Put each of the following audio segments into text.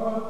Father.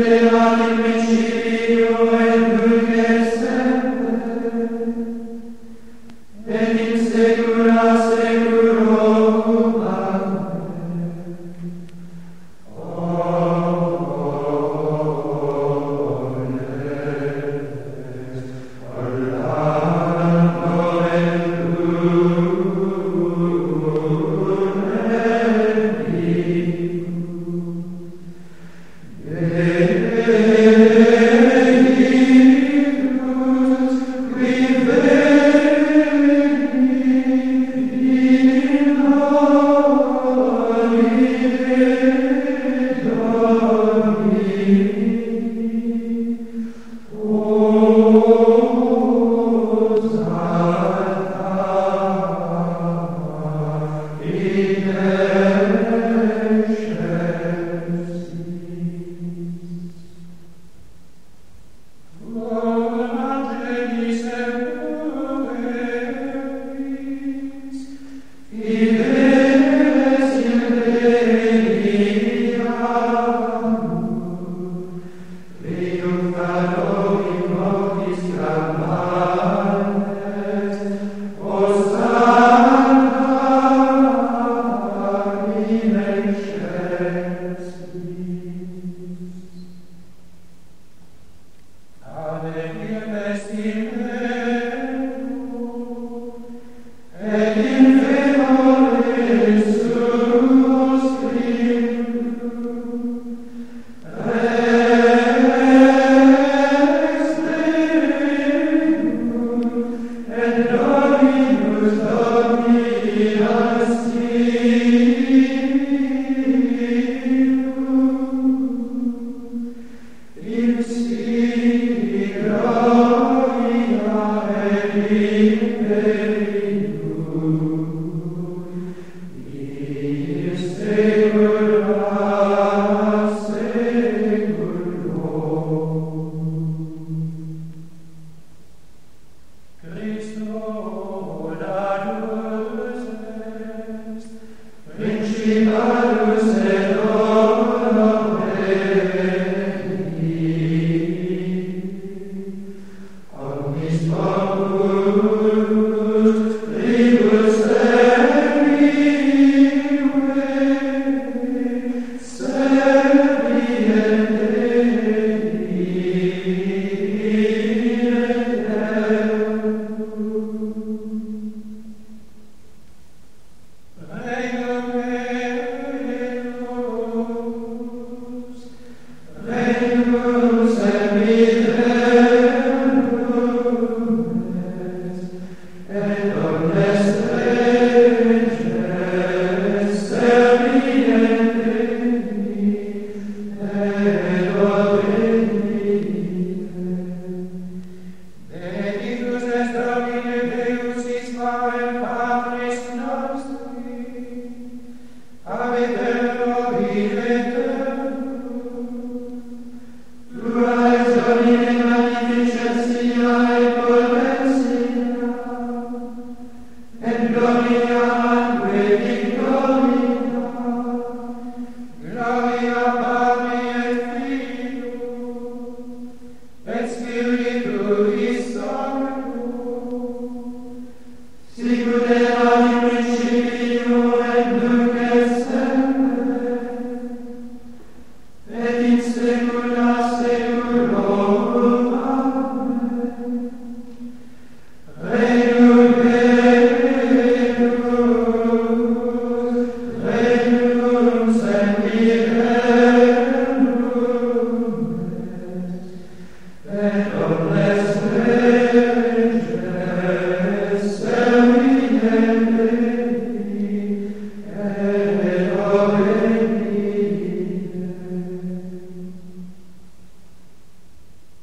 Amen. years